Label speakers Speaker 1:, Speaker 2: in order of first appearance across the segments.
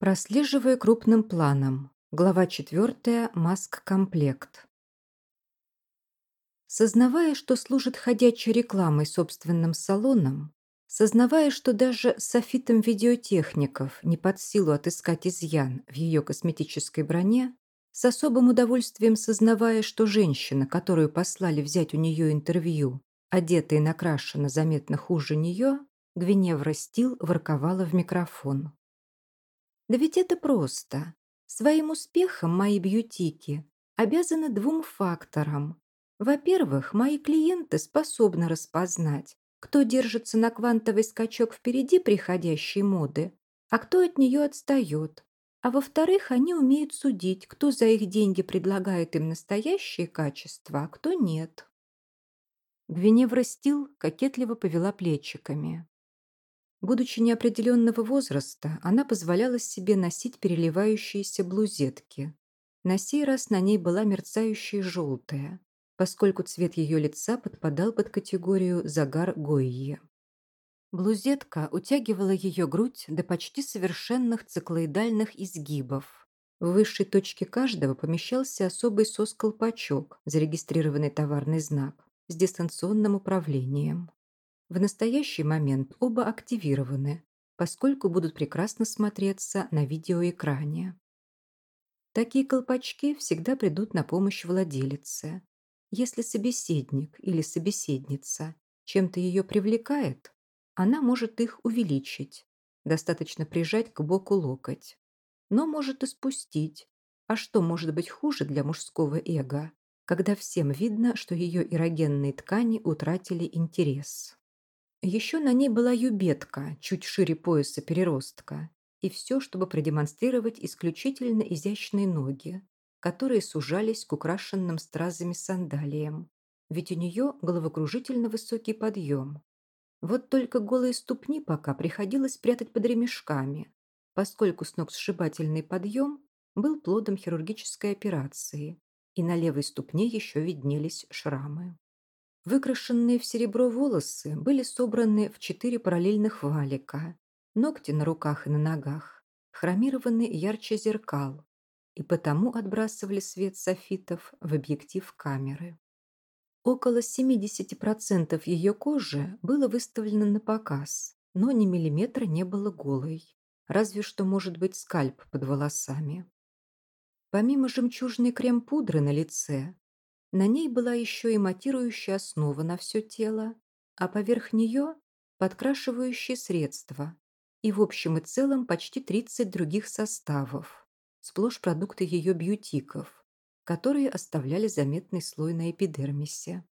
Speaker 1: Прослеживая крупным планом. Глава 4. Маск-комплект. Сознавая, что служит ходячей рекламой собственным салоном, сознавая, что даже софитом видеотехников не под силу отыскать изъян в ее косметической броне, с особым удовольствием сознавая, что женщина, которую послали взять у нее интервью, одетая и накрашена заметно хуже нее, Гвиневра Стил ворковала в микрофон. Да ведь это просто. Своим успехом мои бьютики обязаны двум факторам. Во-первых, мои клиенты способны распознать, кто держится на квантовый скачок впереди приходящей моды, а кто от нее отстает. А во-вторых, они умеют судить, кто за их деньги предлагает им настоящие качества, а кто нет. Гвиневра Стил кокетливо повела плечиками. Будучи неопределенного возраста, она позволяла себе носить переливающиеся блузетки. На сей раз на ней была мерцающая желтая, поскольку цвет ее лица подпадал под категорию «загар Гойи». Блузетка утягивала ее грудь до почти совершенных циклоидальных изгибов. В высшей точке каждого помещался особый сос-колпачок, зарегистрированный товарный знак, с дистанционным управлением. В настоящий момент оба активированы, поскольку будут прекрасно смотреться на видеоэкране. Такие колпачки всегда придут на помощь владелице. Если собеседник или собеседница чем-то ее привлекает, она может их увеличить, достаточно прижать к боку локоть. Но может и спустить. А что может быть хуже для мужского эго, когда всем видно, что ее эрогенные ткани утратили интерес? Еще на ней была юбетка, чуть шире пояса переростка, и все, чтобы продемонстрировать исключительно изящные ноги, которые сужались к украшенным стразами сандалиям, ведь у нее головокружительно высокий подъем. Вот только голые ступни пока приходилось прятать под ремешками, поскольку сногсшибательный подъем был плодом хирургической операции, и на левой ступне еще виднелись шрамы. Выкрашенные в серебро волосы были собраны в четыре параллельных валика, ногти на руках и на ногах, хромированы ярче зеркал, и потому отбрасывали свет софитов в объектив камеры. Около 70% ее кожи было выставлено на показ, но ни миллиметра не было голой, разве что может быть скальп под волосами. Помимо жемчужной крем-пудры на лице, на ней была еще и матирующая основа на все тело, а поверх нее подкрашивающие средства и в общем и целом почти 30 других составов, сплошь продукты ее бьютиков, которые оставляли заметный слой на эпидермисе.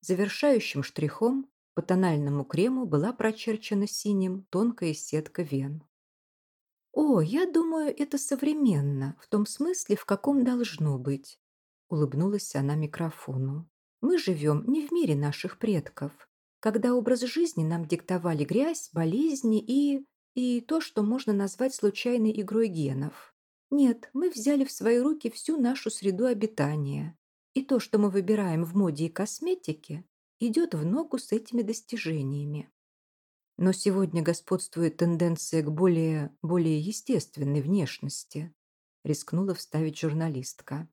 Speaker 1: Завершающим штрихом по тональному крему была прочерчена синим тонкая сетка вен. «О, я думаю, это современно, в том смысле, в каком должно быть улыбнулась она микрофону. Мы живем не в мире наших предков, когда образ жизни нам диктовали грязь, болезни и... и то, что можно назвать случайной игрой генов. Нет, мы взяли в свои руки всю нашу среду обитания. И то, что мы выбираем в моде и косметике, идет в ногу с этими достижениями. Но сегодня господствует тенденция к более, более естественной внешности, рискнула вставить журналистка.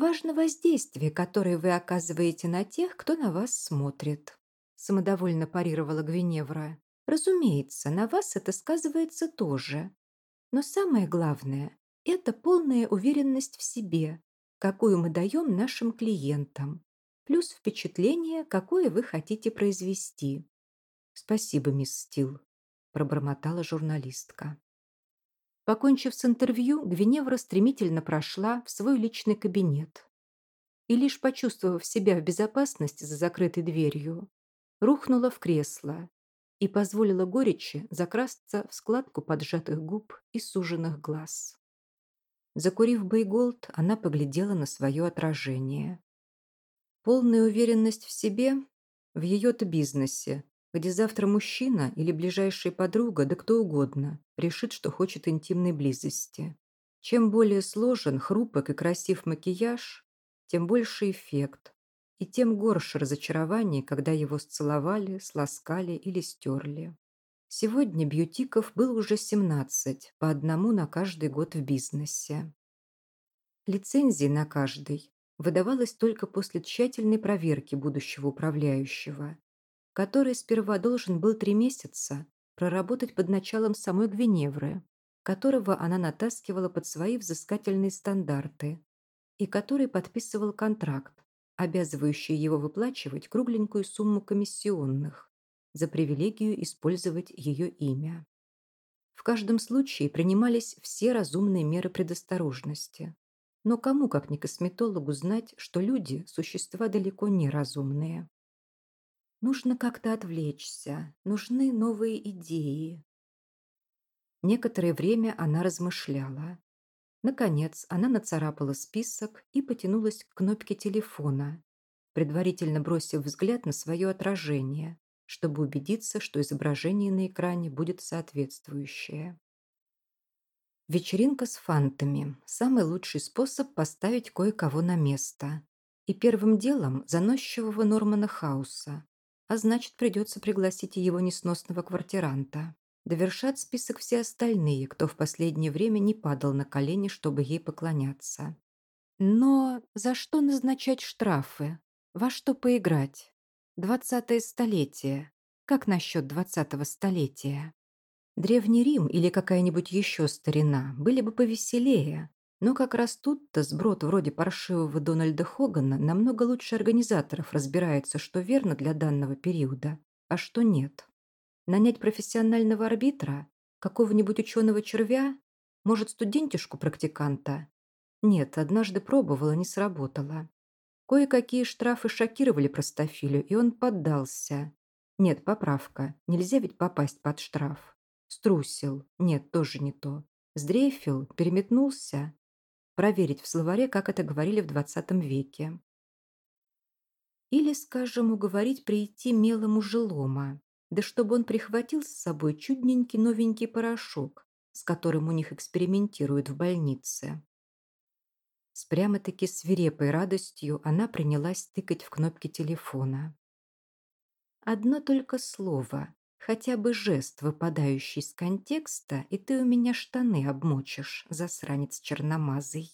Speaker 1: Важно воздействие, которое вы оказываете на тех, кто на вас смотрит. Самодовольно парировала Гвиневра. Разумеется, на вас это сказывается тоже. Но самое главное – это полная уверенность в себе, какую мы даем нашим клиентам, плюс впечатление, какое вы хотите произвести. «Спасибо, мисс Стил», – пробормотала журналистка. Покончив с интервью, Гвиневра стремительно прошла в свой личный кабинет. И лишь почувствовав себя в безопасности за закрытой дверью, рухнула в кресло и позволила горечи закрасться в складку поджатых губ и суженных глаз. Закурив Бейголд, она поглядела на свое отражение. Полная уверенность в себе в ее-то бизнесе, где завтра мужчина или ближайшая подруга, да кто угодно, решит, что хочет интимной близости. Чем более сложен, хрупок и красив макияж, тем больше эффект, и тем горше разочарование, когда его сцеловали, сласкали или стерли. Сегодня бьютиков был уже 17, по одному на каждый год в бизнесе. Лицензии на каждый выдавалось только после тщательной проверки будущего управляющего, который сперва должен был три месяца проработать под началом самой Гвиневры, которого она натаскивала под свои взыскательные стандарты, и который подписывал контракт, обязывающий его выплачивать кругленькую сумму комиссионных за привилегию использовать ее имя. В каждом случае принимались все разумные меры предосторожности. Но кому, как не косметологу, знать, что люди – существа далеко не разумные. Нужно как-то отвлечься, нужны новые идеи. Некоторое время она размышляла. Наконец, она нацарапала список и потянулась к кнопке телефона, предварительно бросив взгляд на свое отражение, чтобы убедиться, что изображение на экране будет соответствующее. Вечеринка с фантами – самый лучший способ поставить кое-кого на место. И первым делом заносчивого Нормана Хауса, а значит, придется пригласить его несносного квартиранта. Довершат список все остальные, кто в последнее время не падал на колени, чтобы ей поклоняться. Но за что назначать штрафы? Во что поиграть? Двадцатое столетие. Как насчет двадцатого столетия? Древний Рим или какая-нибудь еще старина были бы повеселее, но как раз тут-то сброд вроде паршивого Дональда Хогана намного лучше организаторов разбирается, что верно для данного периода, а что нет. Нанять профессионального арбитра? Какого-нибудь ученого-червя? Может, студентишку-практиканта? Нет, однажды пробовала, не сработало. Кое-какие штрафы шокировали простофилю, и он поддался. Нет, поправка. Нельзя ведь попасть под штраф. Струсил. Нет, тоже не то. Сдрейфил, переметнулся. Проверить в словаре, как это говорили в 20 веке. Или, скажем, уговорить прийти мелому жилома да чтобы он прихватил с собой чудненький новенький порошок, с которым у них экспериментируют в больнице. С прямо-таки свирепой радостью она принялась тыкать в кнопки телефона. Одно только слово, хотя бы жест, выпадающий из контекста, и ты у меня штаны обмочишь, засранец черномазый.